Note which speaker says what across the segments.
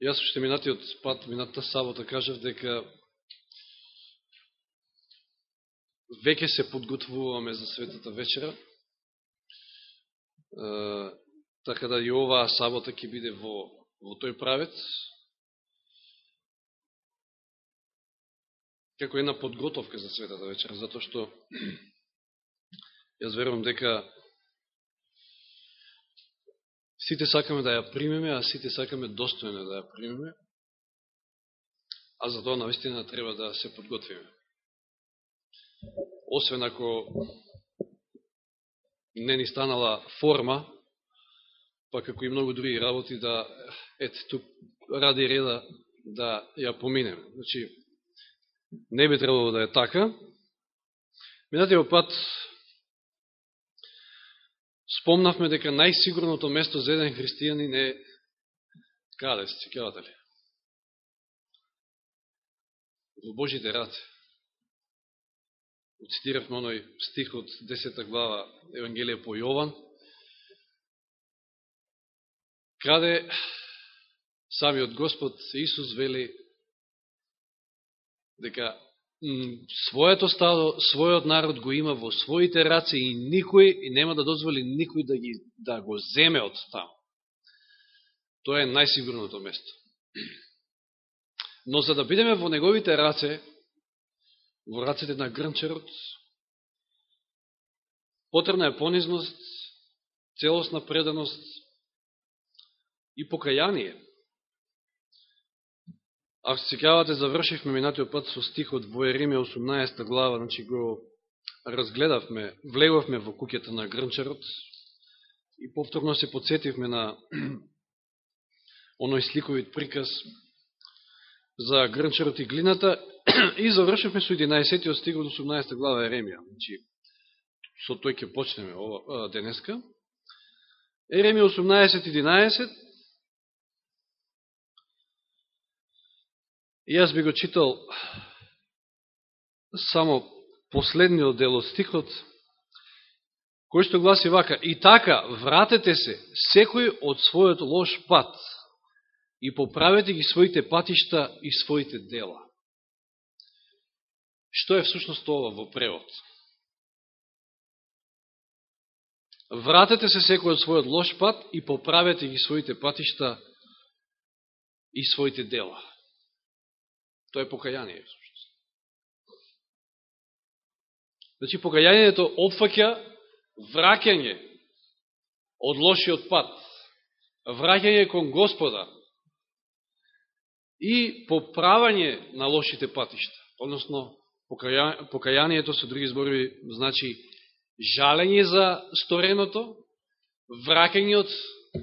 Speaker 1: Јас уште минатиот пат, минатата сабота, кажав дека веќе се подготвуваме за светата вечера, е, така да и оваа сабота ќе биде во, во тој правец, како една подготовка за светата вечера, затоа што јас верувам дека сите сакаме да ја примеме, а сите сакаме достојно да ја примеме, а за тоа наистина треба да се подготвиме. Освен ако не ни станала форма, па како и многу други работи, да, ете, тук ради реда да ја поминеме. Значи, не би требало да е така. Минатиот пат спомнавме дека најсигурното место за еден христијанин е каде се чекавате ли? Во Божите раце. Цитиравме оној стих од 10 глава Евангелие по Јован, каде самиот Господ Исус вели дека своето стадо, својот народ го има во своите раце и никој и нема да дозволи никој да, ги, да го земе од таму. Тоа е најсигурното место. Но за да бидеме во неговите раце, во рацете на грнчерот, потребна е понизност, целосна преданост и покаяние. Ако се секавате, завршивме минатиот пат со стихот во Ериме 18 глава, значи го разгледавме, влеговме во куќата на Грнчарот и повторно се подсетивме на оној сликовит приказ за Грнчарот и глината и завршивме со 11 стих од 18 глава Еремија. Значи, со тој ќе почнеме ова, денеска. Еремија 18.11 јас би го читал само последниот дел од стихот, кој што гласи вака, И така, вратете се, секој од својот лош пат, и поправете ги своите патишта и своите дела. Што е всушност ова во превод? Вратете се секој од својот лош пат и поправете ги своите патишта и своите дела. Тоа е покаяние. Значи, покајанието опфаќа враќање од лошиот пат, враќање кон Господа и поправање на лошите патишта. Односно, покајанието, со други зборови, значи жалење за стореното, враќање од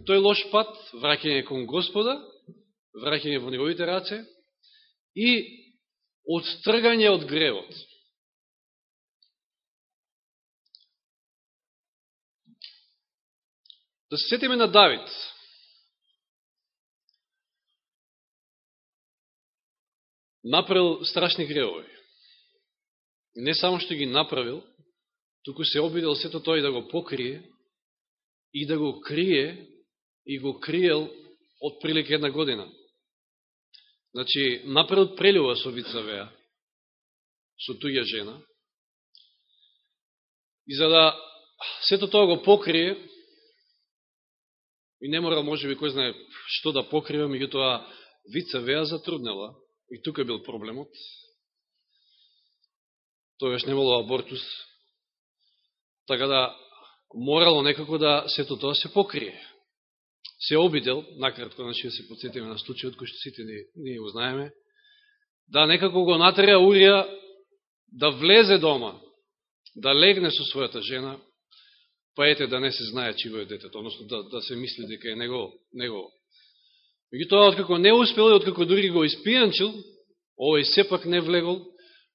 Speaker 1: тој лош пат, враќање кон Господа, враќање во неговите раце, и отстргање од гревот. Да се сетиме на Давид. Направил страшни гревови. Не само што ги направил, туку се обидел сето тој да го покрие и да го крие и го криел од прилика една година. Значи, напред прелива со Вицавеа, со туѓа жена, и за да сето тоа го покрие, и не мора, може би, кој знае што да покрие, меѓутоа Вицавеа затруднела, и тука бил проблемот, Тогаш не имало абортус, така да морало некако да сето тоа се покрие се обидел, накратко, значи да се подсетиме на случајот кој што сите ние, ние го знаеме, да некако го натреа Урија да влезе дома, да легне со својата жена, па ете да не се знае чиво е детето, односно да, да се мисли дека е него. него. Меѓутоа, откако не успел и откако дури го испијанчил, овој сепак не влегол,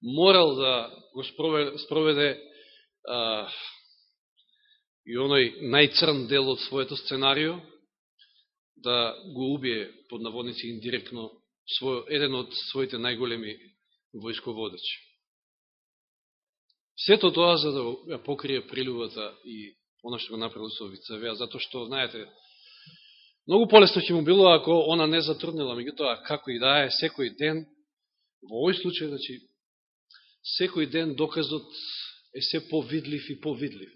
Speaker 1: морал да го спроведе, спроведе а, и оној најцрн дел од своето сценарио, да го убие под наводници индиректно свој, еден од своите најголеми војсководачи. Сето тоа за да ја покрие прилюбата и она што го направил со Вицавеа, затоа што, знаете, Многу полесно ќе му било ако она не затруднила, меѓутоа како и да е, секој ден, во овој случај, значи, секој ден доказот е се повидлив и повидлив.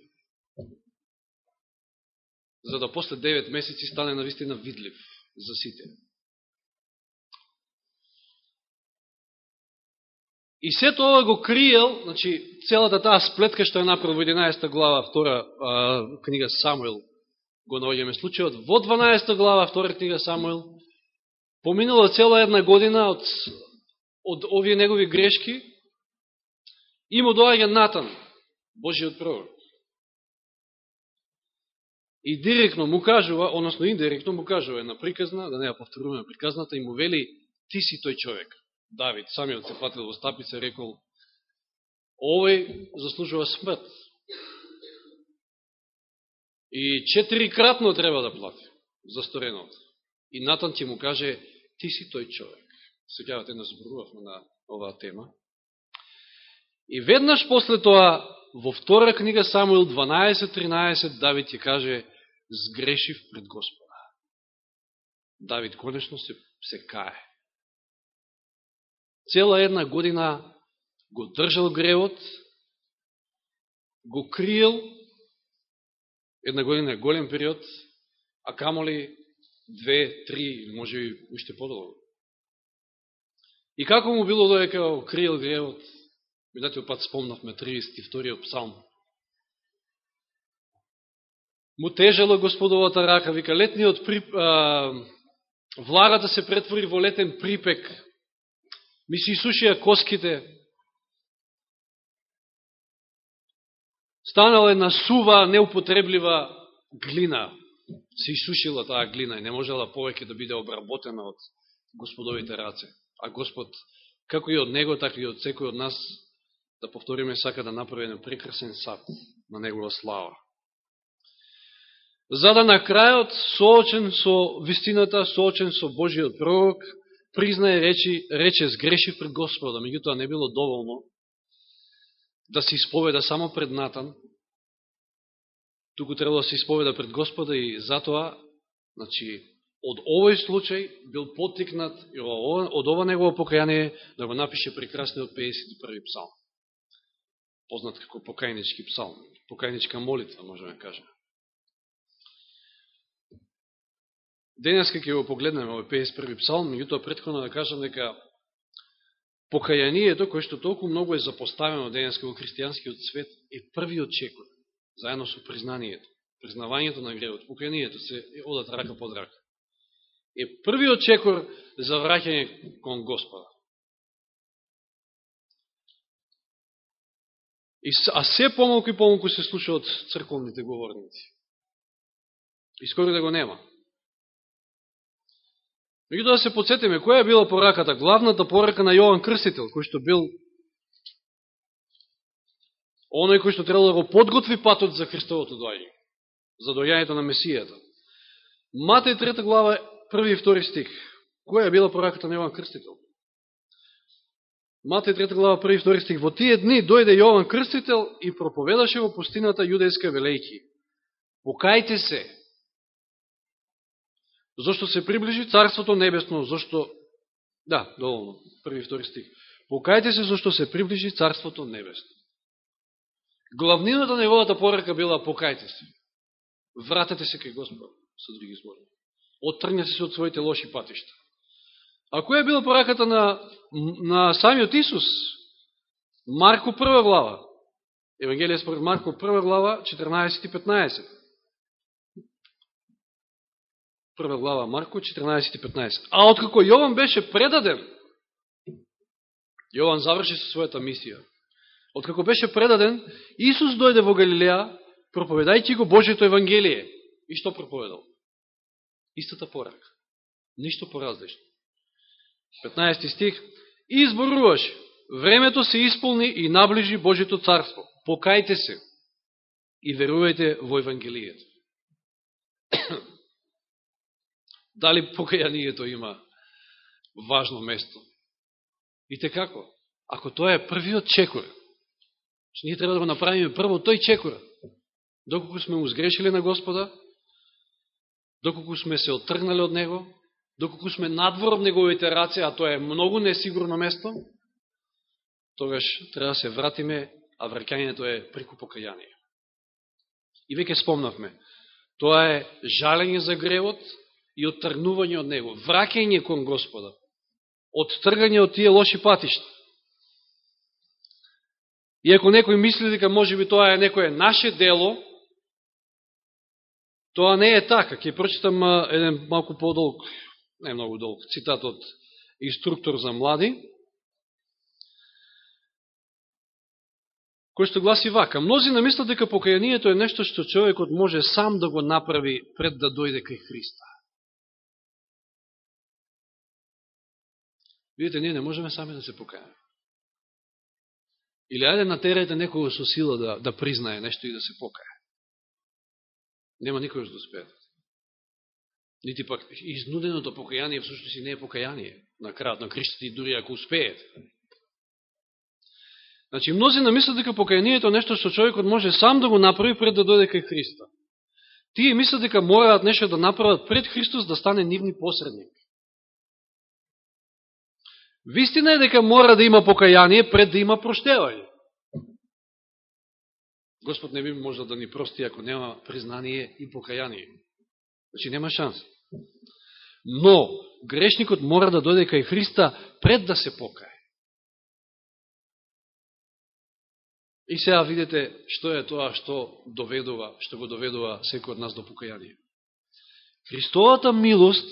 Speaker 1: За да после 9 месеци стане навистина видлив за сите. И сето ова го криел, значи, целата таа сплетка што е направил во 11 глава, втора а, книга Самуил, го наоѓаме случајот. Во 12 глава, втора книга Самуил, поминала цела една година од, од овие негови грешки и му доаѓа Натан, Божиот пророк. И директно му кажува, односно индиректно му кажува една приказна, да не ја повторуваме приказната, и му вели, ти си тој човек. Давид, самиот се фатил во стапица, рекол, овој заслужува смрт. И четирикратно треба да плати за стореното. И Натан ќе му каже, ти си тој човек. Сеќавате, нас зборувавме на оваа тема. И веднаш после тоа, во втора книга Самуил 12.13, Давид ќе каже, сгрешив пред Господа. Давид конечно се, се кае. Цела една година го држал гревот, го криел, една година е голем период, а камоли две, три, или може и уште подолго. И како му било доека го криел гревот, минатиот пат спомнавме 32 псалм. Му тежела господовата рака, вика, летниот прип, а, влагата да се претвори во летен припек, ми се исушија коските, станала на сува, неупотреблива глина, се исушила таа глина и не можела повеќе да биде обработена од господовите раце. А Господ, како и од него, така и од секој од нас, да повториме, сака да направи еден прекрасен сад на негова слава. За да на крајот, соочен со вистината, соочен со Божиот пророк, признае речи, рече сгрешив пред Господа, меѓутоа не било доволно да се исповеда само пред Натан, туку требало да се исповеда пред Господа и затоа, значи, од овој случај бил потикнат и од ова негово покаяние да го напише прекрасниот 51. псалм. Познат како покајнички псалм, покајничка молитва, можеме да кажеме. Денеска ќе го погледнеме овој 51 псалм, меѓутоа предходно да кажам дека покајанието, кое што толку многу е запоставено денеска во христијанскиот свет, е првиот чекор, заедно со признанието, признавањето на гревот, покајанието се одат рака под рака. Е првиот чекор за враќање кон Господа. И, а се помалку и помалку се слуша од црковните говорници. И скоро да го нема. Меѓутоа да се подсетиме, која е била пораката? Главната порака на Јован Крстител, кој што бил оној кој што требало да го подготви патот за Христовото доаѓање, за доаѓањето на Месијата. Матеј 3 глава, 1 и 2 стих. Која е била пораката на Јован Крстител? Матеј 3 глава, 1 и 2 стих. Во тие дни дојде Јован Крстител и проповедаше во пустината јудејска велејки. Покајте се, Зошто се приближи Царството Небесно, зошто... Да, доволно, први и втори стих. Покајте се зашто се приближи Царството Небесно. Главнината на неговата порака била покајте се. Вратете се кај Господ, со други збори. Оттрнете се од своите лоши патишта. А која била пораката на, на самиот Исус? Марко прва глава. Евангелие според Марко прва глава, 14 и 15. Прва глава Марко 14:15. А откако Јован беше предаден, Јован заврши со својата мисија. Откако беше предаден, Исус дојде во Галилеја, проповедајќи го Божието Евангелие. И што проповедал? Истата порака. Ништо поразлично. 15 стих. Изборуваш, времето се исполни и наближи Божието царство. Покајте се и верувајте во Евангелието дали покаянието има важно место. И те како? Ако тоа е првиот чекор, што значи ние треба да го направиме прво тој чекор, доколку сме узгрешили на Господа, доколку сме се отргнали од Него, доколку сме надвор од Неговите раце, а тоа е многу несигурно место, тогаш треба да се вратиме, а враќањето е преку покаяние. И веќе спомнавме, тоа е жалење за гревот и оттргнување од него, враќање кон Господа, оттргање од тие лоши патишта. И ако некој мисли дека може би тоа е некое наше дело, тоа не е така. Ке прочитам еден малку подолг, не многу долг, цитат од инструктор за млади, кој што гласи вака. Мнози намислат дека покаянието е нешто што човекот може сам да го направи пред да дојде кај Христа. Видите, ние не можеме сами да се покајаме. Или ајде натерајте некој со сила да, да признае нешто и да се покае. Нема никој да успее. Нити пак изнуденото покаяние всушност и не е покаяние на крајот на Христот и дури ако успеете. Значи, мнози намислят дека покаянието е нешто што човекот може сам да го направи пред да дојде кај Христа. Тие мислят дека мораат нешто да направат пред Христос да стане нивни посредник. Вистина е дека мора да има покаяние пред да има проштевање. Господ не би можел да ни прости ако нема признание и покаяние. Значи нема шанс. Но грешникот мора да дојде кај Христа пред да се покае. И сега видите што е тоа што доведува, што го доведува секој од нас до покаяние. Христовата милост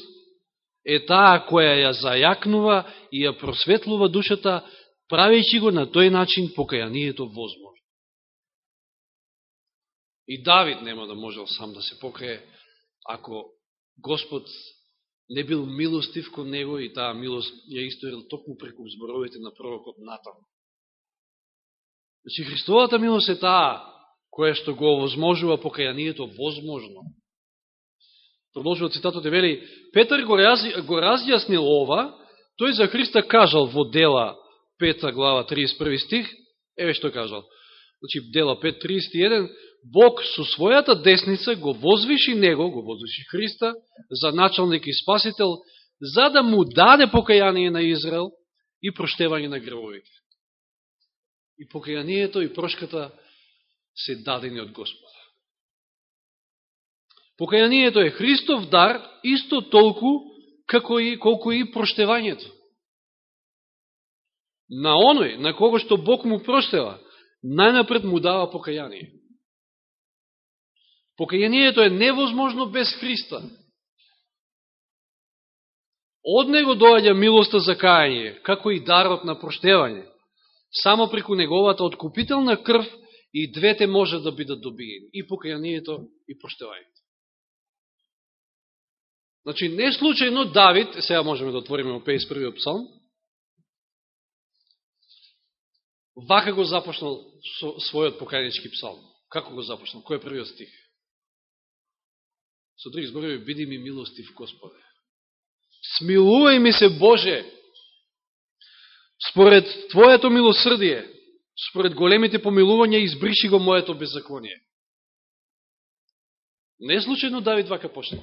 Speaker 1: е таа која ја зајакнува и ја просветлува душата, правејќи го на тој начин покајанието возможно. И Давид нема да можел сам да се покае, ако Господ не бил милостив кон него и таа милост ја историл токму преку зборовите на пророкот Натан. Значи, Христовата милост е таа, која што го овозможува покајанието возможно. Продолжува цитатот и вели, Петар го, раз, го разјаснил ова, тој за Христа кажал во дела 5 глава 31 стих, еве што кажал. Значи, дела 5.31, Бог со својата десница го возвиши него, го возвиши Христа, за началник и спасител, за да му даде покаяние на Израел и проштевање на гревовите. И покаянието и прошката се дадени од Господ. Покајанието е Христов дар исто толку како и колку и проштевањето. На оној на кого што Бог му проштева, најнапред му дава покаяние. Покајанието е невозможно без Христа. Од него доаѓа милоста за кајање, како и дарот на проштевање само преку неговата откупителна крв и двете може да бидат добиени. И покајанието и проштевањето. Значи, не случајно Давид, сега можеме да отвориме во 51. псалм, вака го започнал со својот покајнички псалм. Како го започнал? Кој е првиот стих? Со други зборови, биди ми милостив Господе. Смилувај ми се Боже, Според Твоето милосрдие, според големите помилувања, избриши го моето беззаконие. Не случайно Давид вака почнал.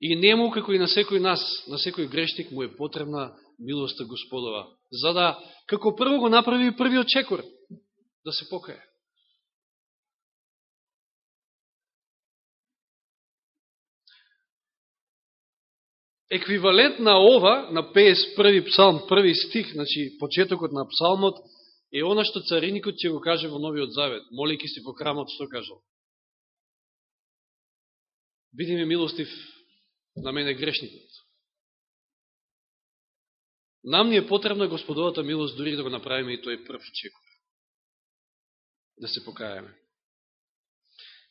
Speaker 1: И нему, како и на секој нас, на секој грешник, му е потребна милоста Господова, за да, како прво го направи првиот чекор, да се покае. еквивалент на ова, на 51 псалм, први стих, значи почетокот на псалмот, е она што цариникот ќе го каже во Новиот Завет, молики се по крамот, што кажал? Биди ми милостив на мене грешникот. Нам ни е потребна Господовата милост, дури да го направиме и тој прв чекор. Да се покаеме.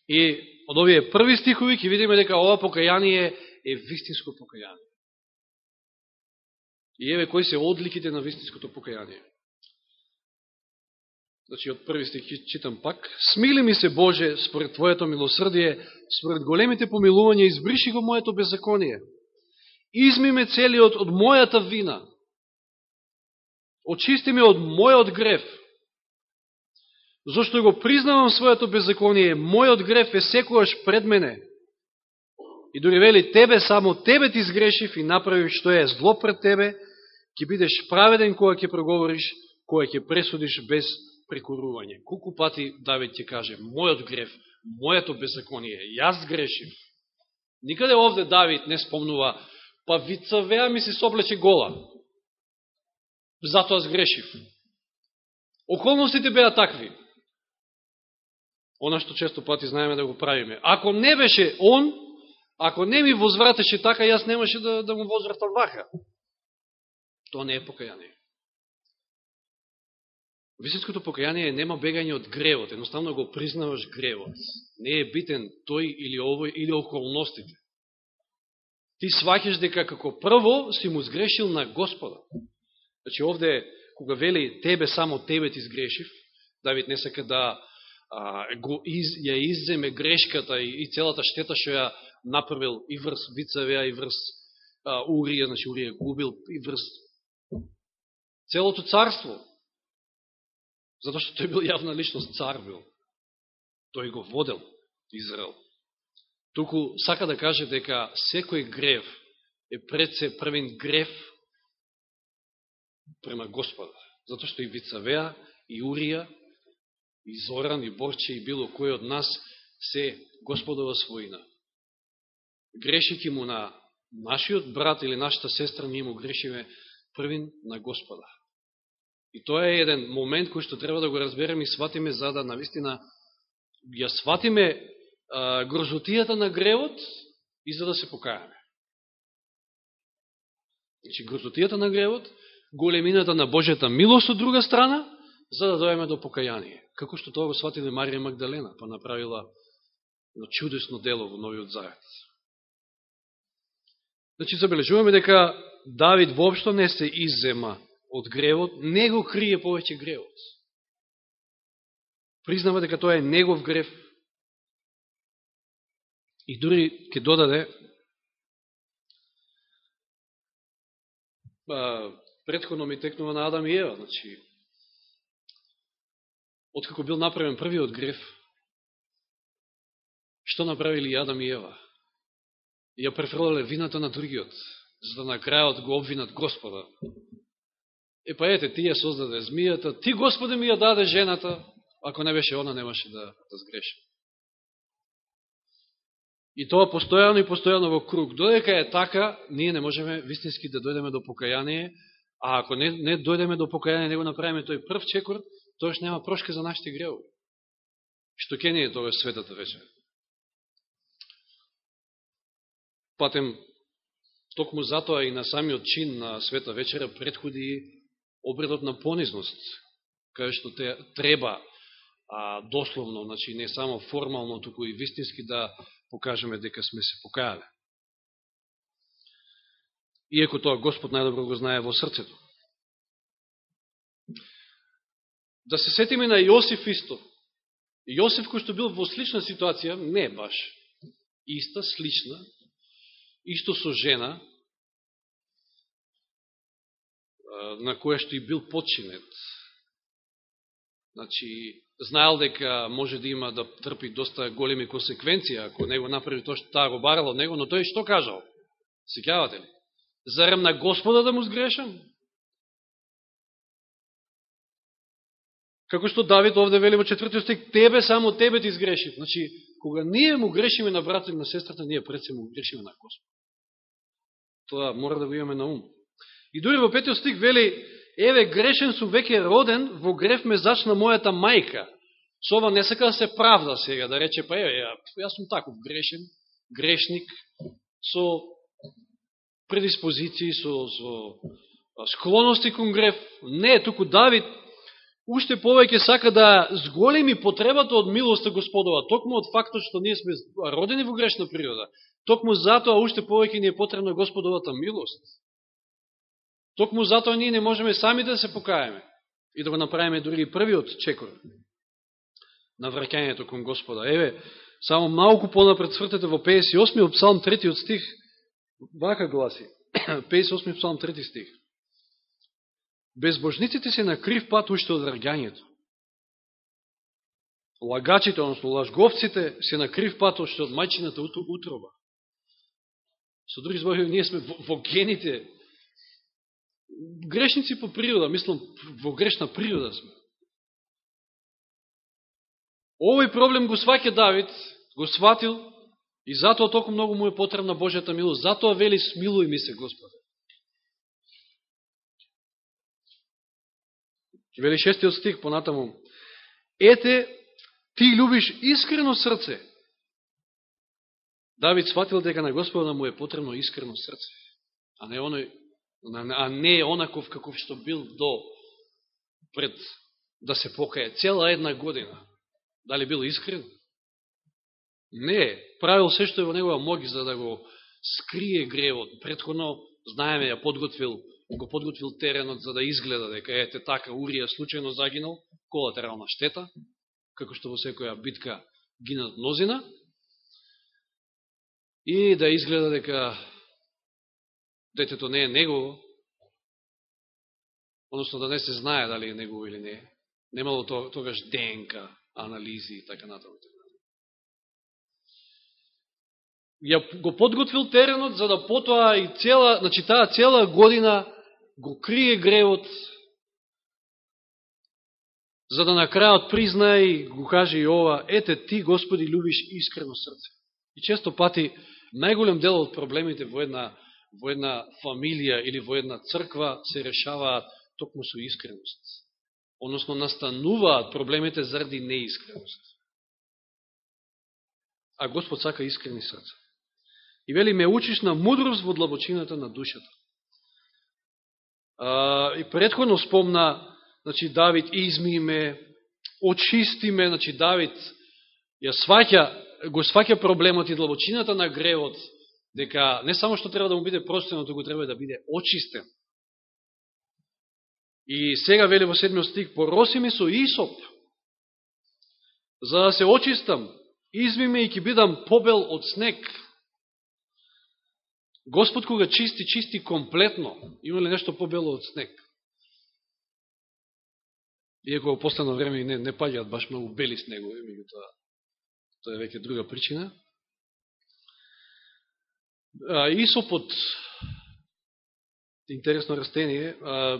Speaker 1: И од овие први стихови ќе видиме дека ова покаяние е вистинско покаяние. И еве кои се одликите на вистинското покаяние. Значи, од први стих читам пак. Смили ми се, Боже, според Твоето милосрдие, според големите помилувања, избриши го моето беззаконие. Изми ме целиот од мојата вина. Очисти ме од мојот греф. Зошто го признавам своето беззаконие, мојот греф е секојаш пред мене. И дори вели, тебе само тебе ти сгрешив и направив што е зло пред тебе, ќе бидеш праведен кога ќе проговориш, кога ќе пресудиш без прекорување. Колку пати Давид ќе каже, мојот греф, мојато беззаконие, јас грешив. Никаде овде Давид не спомнува, па вицавеа ми се соблече гола. Затоа сгрешив. Околностите беа такви. Она што често пати знаеме да го правиме. Ако не беше он, ако не ми возвратеше така, јас немаше да, да му возвратам вака. Тоа не е покаяние. Вистинското покаяние нема бегање од гревот, едноставно го признаваш гревот. Не е битен тој или овој или околностите. Ти сваќаш дека како прво си му сгрешил на Господа. Значи овде, кога вели тебе само тебе ти сгрешив, Давид не сака да а, го из, ја изземе грешката и, и целата штета што ја направил и врз Вицавеа, и врз а, Урија, значи Урија губил, и врз целото царство. Затоа што тој бил јавна личност, цар бил. Тој го водел Израел. Туку сака да каже дека секој грев е пред се првен грев према Господа. Затоа што и Вицавеа, и Урија, и Зоран, и Борче, и било кој од нас се Господова своина. Грешики му на нашиот брат или нашата сестра, ние му грешиме првин на Господа. И тоа е еден момент кој што треба да го разбереме и сватиме за да навистина ја сватиме а, грозотијата на гревот и за да се покајаме. Значи, грозотијата на гревот, големината на Божјата милост од друга страна, за да доеме до покаяние. Како што тоа го сватиле Марија Магдалена, па направила едно чудесно дело во Новиот Завет. Значи, забележуваме дека Давид воопшто не се иззема од гревот, не го крие повеќе гревот. Признава дека тоа е негов грев. И дури ќе додаде а, предходно ми текнува на Адам и Ева, значи откако бил направен првиот грев, што направили Адам и Ева? Ја префрлале вината на другиот, за да на крајот го обвинат Господа. Е, па ете, ти ја создаде змијата, ти, Господе, ми ја даде жената, ако не беше она, немаше да, да сгреши. И тоа постојано и постојано во круг. Додека е така, ние не можеме вистински да дојдеме до покаяние, а ако не, не дојдеме до покаяние, не го направиме тој прв чекор, тоаш нема прошка за нашите греови. Што ке не е тоа светата вечер. Патем, токму затоа и на самиот чин на света вечера предходи обредот на понизност, кај што те треба а, дословно, значи не само формално, туку и вистински да покажеме дека сме се покајале. Иеко тоа Господ најдобро го знае во срцето. Да се сетиме на Јосиф исто. Јосиф кој што бил во слична ситуација, не баш иста, слична, исто со жена, на која што и бил подчинет. Значи, знаел дека може да има да трпи доста големи консеквенции, ако не го направи тоа што таа го барала од него, но тој што кажал? Секјавате ли? Зарем на Господа да му сгрешам? Како што Давид овде вели во четвртиот стик, тебе само тебе ти сгрешив. Значи, кога ние му грешиме на брата и на сестрата, ние пред се му грешиме на Господ. Тоа мора да го имаме на ум. И дури во петиот стик вели, еве грешен сум веќе роден, во греф ме зачна мојата мајка. Со ова не сака да се правда сега, да рече, па еве, јас сум таков грешен, грешник, со предиспозиции, со, со склоности кон греф. Не, туку Давид уште повеќе сака да зголеми потребата од милоста Господова, токму од фактот што ние сме родени во грешна природа. Токму затоа уште повеќе ни е потребна Господовата милост. Токму затоа ние не можеме сами да се покаеме и да го направиме дори и првиот чекор на враќањето кон Господа. Еве, само малку понапред свртете во 58. псалм 3 стих, вака гласи, 58. псалм 3 стих. Безбожниците се на крив пат уште од раѓањето. Лагачите, односно лажговците, се на крив пат уште од мајчината утроба. Со други збори ние сме во, во гените грешници по природа, мислам, во грешна природа сме. Овој проблем го сваќа Давид, го сватил и затоа толку многу му е потребна Божјата милост. Затоа вели смилуј ми се, Господе. Вели шестиот стих понатаму. Ете, ти любиш искрено срце. Давид сватил дека на Господа му е потребно искрено срце, а не оној а не онаков каков што бил до пред да се покае цела една година. Дали бил искрен? Не, правил се што е во негова моги за да го скрие гревот. Предходно, знаеме, ја подготвил, го подготвил теренот за да изгледа дека ете така Урија случајно загинал, колатерална штета, како што во секоја битка гинат мнозина, и да изгледа дека детето не е негово, односно да не се знае дали е негово или не, немало тогаш ДНК анализи така и така натаму. Ја го подготвил теренот за да потоа и цела, значи таа цела година го крие гревот, за да на крајот признае и го каже и ова, ете ти, Господи, любиш искрено срце. И често пати, најголем дел од проблемите во една во една фамилија или во една црква се решаваат токму со искреност. Односно, настануваат проблемите заради неискреност. А Господ сака искрени срца. И вели, ме учиш на мудрост во длабочината на душата. А, и предходно спомна, значи, Давид изми ме, очисти ме, значи, Давид ја сваќа, го сваќа проблемот и длабочината на гревот, дека не само што треба да му биде простено, туку треба да биде очистен. И сега вели во седмиот стих, пороси ми со Исоп, за да се очистам, изми ме и ќе бидам побел од снег. Господ кога чисти, чисти комплетно. Има ли нешто побело од снег? Иако во последно време не, не паѓаат баш многу бели снегови, меѓутоа, тоа е веќе друга причина. Исопот, интересно растение,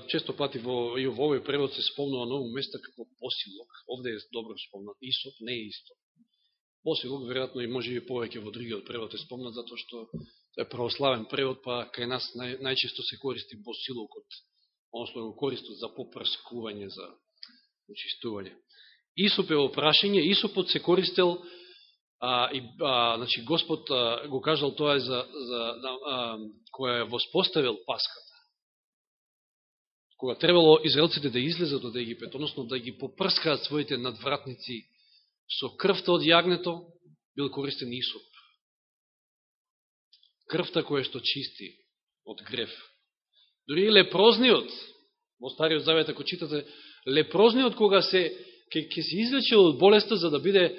Speaker 1: често пати во, и во овој превод се спомнува ново место како посилок. Овде е добро спомнат. Исоп не е исто. Посилок, веројатно и може и повеќе во другиот превод е спомнат, затоа што е православен превод, па кај нас нај, најчесто се користи посилокот, односно го користот за попрскување, за очистување. Исоп е опрашање, Исопот се користел а, и, а, значи, Господ а, го кажал тоа е за, за да, а, која е воспоставил Паската. Кога требало израелците да излезат од Египет, односно да ги попрскаат своите надвратници со крвта од јагнето, бил користен Исоп. Крвта која што чисти од греф. Дори и лепрозниот, во Стариот Завет, ако читате, лепрозниот кога се, ќе, ке се излечил од болеста за да биде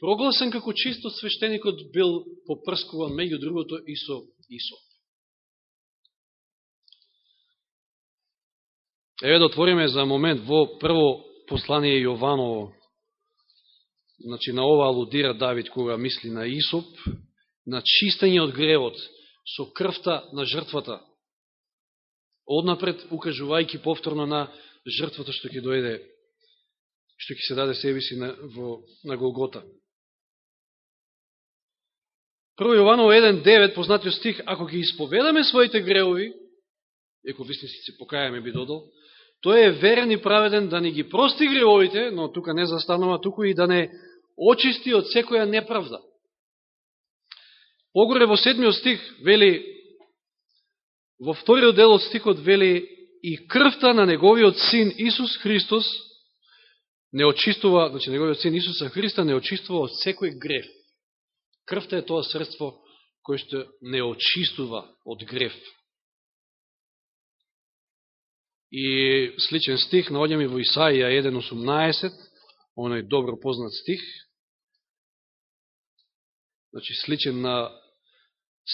Speaker 1: прогласен како чисто свештеникот бил попрскуван меѓу другото и со Исоп. Еве да отвориме за момент во прво послание Јованово. Значи на ова алудира Давид кога мисли на Исоп, на чистење од гревот со крвта на жртвата. Однапред укажувајќи повторно на жртвата што ќе дојде, што ќе се даде себе си на, во, на Голгота. Прво Јованово 1.9, познатиот стих, ако ги исповедаме своите греови, еко вистински се покајаме би додал, тој е верен и праведен да не ги прости греовите, но тука не застанува, туку и да не очисти од секоја неправда. Погоре во седмиот стих вели, во вториот дел од стихот вели, и крвта на неговиот син Исус Христос не очистува, значи неговиот син Исуса Христа не очистува од секој греф. Крвта е тоа средство кое што не очистува од греф. И сличен стих наоѓаме во Исаија 1.18, оној добро познат стих, значи сличен на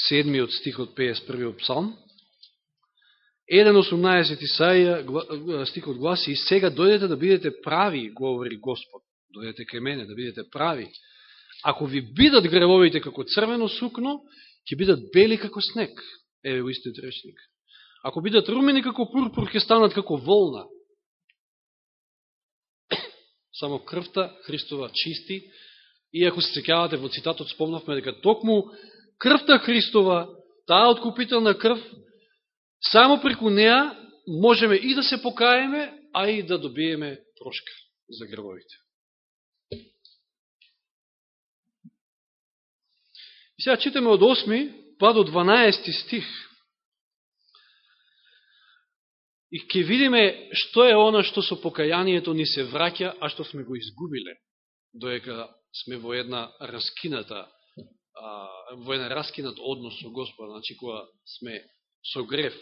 Speaker 1: седмиот стих од 51. псалм. 1.18 Исаија э, стихот гласи, и сега дојдете да бидете прави, говори Господ. Дојдете кај мене да бидете прави, Ако ви бидат гревовите како црвено сукно ќе бидат бели како снег. Еве во истиот речник. Ако бидат румени како пурпур, ќе станат како волна. Само крвта Христова чисти, и ако се цекавате, во цитатот, спомнавме дека токму крвта Христова, таа откупителна крв, само преку неа можеме и да се покаеме, а и да добиеме прошка за гревовите. И сега читаме од 8 па до 12 стих. И ќе видиме што е она што со покајанието ни се враќа, а што сме го изгубиле, доека сме во една раскината, во една раскинат однос со Господа, значи кога сме со греф.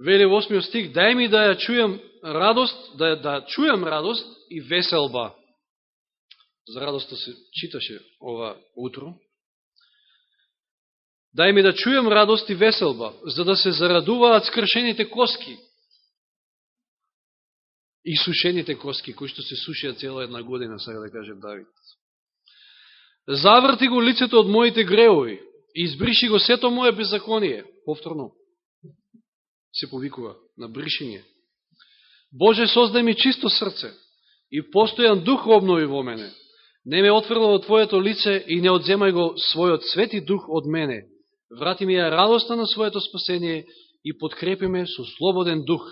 Speaker 1: Вели во 8 стих, дај ми да ја чујам радост, да, да чујам радост и веселба за радоста се читаше ова утро. Дај ми да чујам радост и веселба, за да се зарадуваат скршените коски и сушените коски, кои што се сушија цела една година, сега да кажем Давид. Заврти го лицето од моите греови и избриши го сето моје беззаконие. Повторно се повикува на бришење. Боже, создај ми чисто срце и постојан дух обнови во мене. Не ме отврла во Твоето лице и не одземај го својот свети дух од мене. Врати ми ја радоста на своето спасение и подкрепи ме со слободен дух.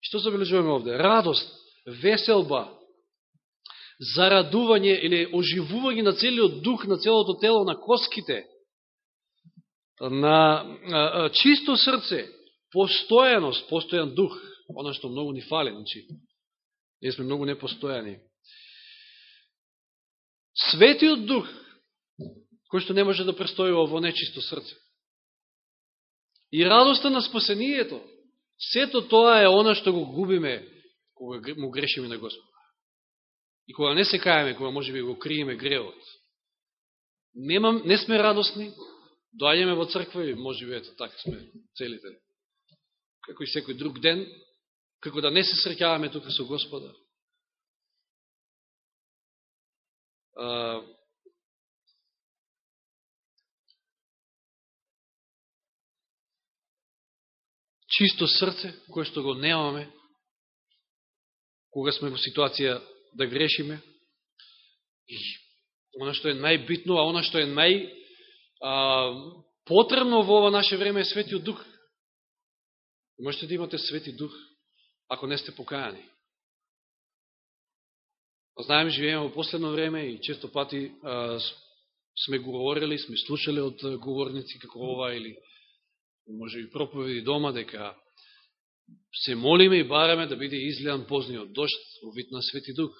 Speaker 1: Што забележуваме овде? Радост, веселба, зарадување или оживување на целиот дух, на целото тело, на коските, на чисто срце, постојаност, постојан дух, оно што многу ни фали, значи, ние сме многу непостојани. Светиот дух, кој што не може да престојува во нечисто срце. И радоста на спасението, сето тоа е она што го губиме кога му грешиме на Господа. И кога не се каеме, кога може би го криеме греот. Немам, не сме радосни, доаѓаме во црква и може би ето така сме целите. Како и секој друг ден, како да не се срекаваме тука со Господа. Чисто срце, кое што го немаме, кога сме во ситуација да грешиме. И она што е најбитно, а она што е нај а, потребно во ова наше време е Светиот Дух. Можете да имате Свети Дух, ако не сте покаяни. Знаем, живееме во последно време и често пати а, сме говорили, сме слушали од говорници како ова или може и проповеди дома, дека се молиме и бараме да биде излеан позниот дошт во вид на Свети Дух.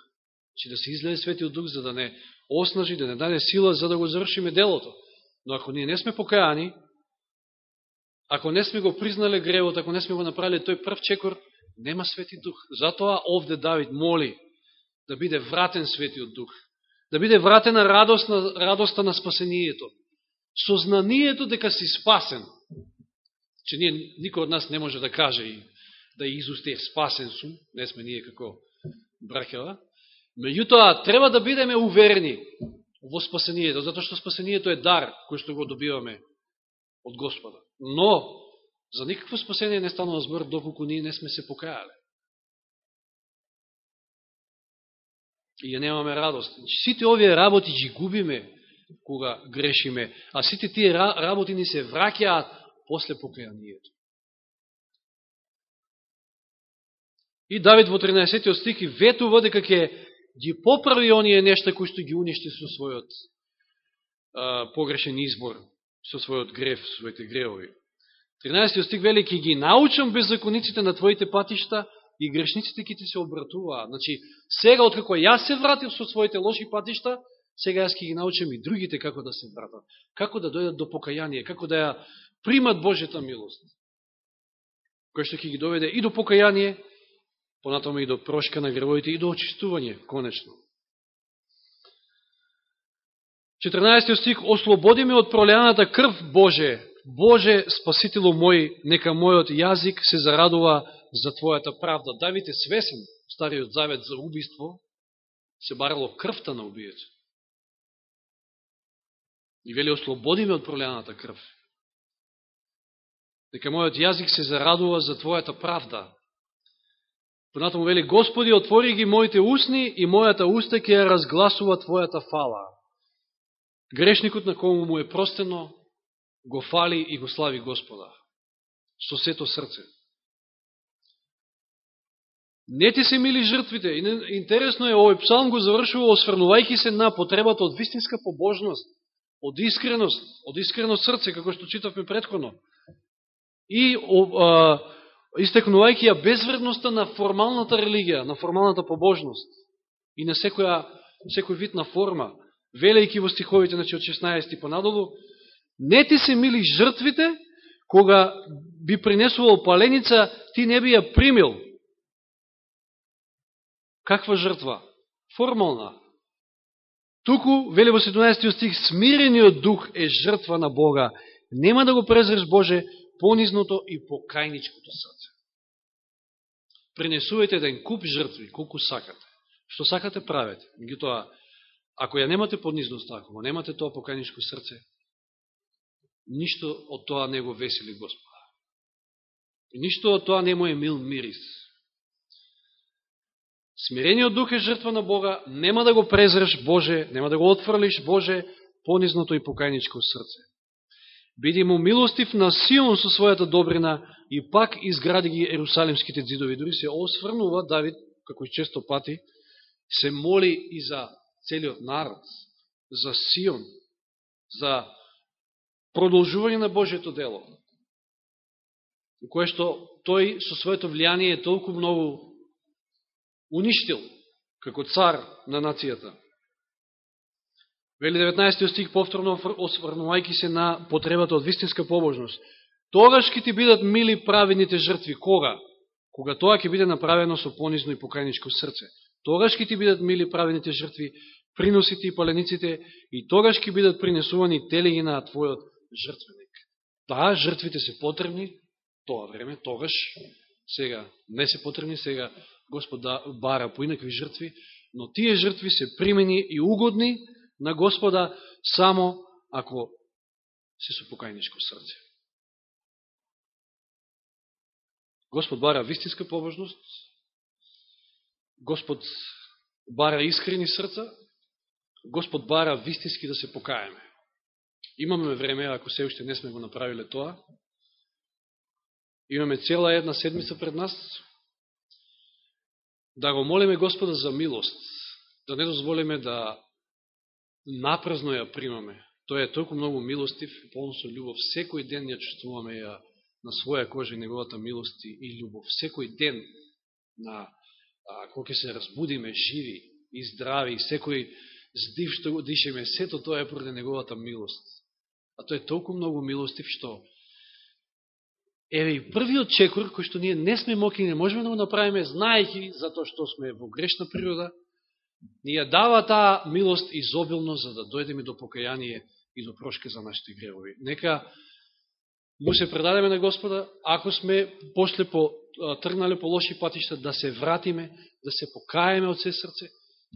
Speaker 1: Че да се излее Светиот Дух за да не оснажи, да не даде сила за да го завршиме делото. Но ако ние не сме покаяни, ако не сме го признале гревот, ако не сме го направили тој прв чекор, нема Свети Дух. Затоа овде Давид моли да биде вратен Светиот Дух, да биде вратена радост на, радоста на спасението, сознанието дека си спасен, че ние, никој од нас не може да каже и да изусте спасен сум, не сме ние како бракела, меѓутоа треба да бидеме уверени во спасението, затоа што спасението е дар кој што го добиваме од Господа. Но, за никакво спасение не станува збор доколку ние не сме се покајале. И ја немаме радост. Значи, сите овие работи ги губиме кога грешиме, а сите тие работи ни се враќаат после покаянието. И Давид во 13 стих ветува дека ќе ги поправи оние нешта кои што ги уништи со својот а, погрешен избор, со својот греф, со своите греови. 13 стих вели, ќе ги научам беззакониците на твоите патишта и грешниците ќе ти се обратуваат. Значи, сега, откако јас се вратив со своите лоши патишта, сега јас ќе ги научам и другите како да се вратат. Како да дојдат до покаяние, како да ја примат Божјата милост, кој што ќе ги доведе и до покаяние, понатаму и до прошка на гревовите и до очистување, конечно. 14 стих, ослободи ме од пролеаната крв Боже, Боже, Спасителу мој, нека мојот јазик се зарадува за Твојата правда. Давид е свесен, Стариот Завет за убиство, се барало крвта на убијето. И вели, ослободи ме од пролеаната крв. Дека мојот јазик се зарадува за Твојата правда. Понатаму вели, Господи, отвори ги моите усни и мојата уста ќе ја разгласува Твојата фала. Грешникот на кому му е простено, го фали и го слави Господа. Со сето срце. Не ти се мили жртвите. Интересно е, овој псалм го завршува осврнувајќи се на потребата од вистинска побожност, од искреност, од искрено срце, како што читавме предходно. И а, истекнувајќи ја безвредноста на формалната религија, на формалната побожност и на секоја, секој вид на форма, велејќи во стиховите, значи од 16 понадолу, не ти се мили жртвите, кога би принесувал паленица, ти не би ја примил, Каква жртва? Формална. Туку, вели во 17 стих, смирениот дух е жртва на Бога. Нема да го презреш Боже понизното и покајничкото срце. Принесувате да еден куп жртви, колку сакате. Што сакате правете. Меѓутоа, ако ја немате понизност, ако немате тоа покајничко срце, ништо од тоа не го весели Господа. И ништо од тоа не му е мил мирис. Смирениот дух е жртва на Бога, нема да го презреш Боже, нема да го отфрлиш Боже, понизното и покајничко срце. Биди му милостив на Сион со својата добрина и пак изгради ги Ерусалимските дзидови. Дори се осврнува Давид, како и често пати, се моли и за целиот народ, за Сион, за продолжување на Божието дело. Кое што тој со своето влијание е толку многу уништил како цар на нацијата. Вели 19 стих повторно осврнувајќи се на потребата од вистинска побожност. Тогаш ќе ти бидат мили праведните жртви. Кога? Кога тоа ќе биде направено со понизно и покајничко срце. Тогаш ќе ти бидат мили праведните жртви, приносите и палениците, и тогаш ќе бидат принесувани телеги на твојот жртвеник. Таа, жртвите се потребни, тоа време, тогаш, сега не се потребни, сега Господ да бара поинакви жртви, но тие жртви се примени и угодни на Господа само ако се со покајничко срце. Господ бара вистинска побожност, Господ бара искрени срца, Господ бара вистински да се покаеме. Имаме време, ако се уште не сме го направиле тоа, имаме цела една седмица пред нас, да го молиме Господа за милост, да не дозволиме да напразно ја примаме. Тој е толку многу милостив, полно со љубов. Секој ден ја чувствуваме ја на своја кожа и неговата милост и љубов. Секој ден на а, ќе се разбудиме живи и здрави, и секој здив што го дишеме, сето тоа е поради неговата милост. А тој е толку многу милостив што Еве и првиот чекор, кој што ние не сме моки, не можеме да го направиме, знаејќи затоа што сме во грешна природа, ни ја дава таа милост изобилно за да дојдеме до покаяние и до прошке за нашите гревови. Нека му се предадеме на Господа, ако сме после по, тргнале по лоши патишта, да се вратиме, да се покаеме од се срце,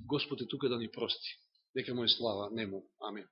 Speaker 1: Господ е тука да ни прости. Нека му е слава, нему. Амин.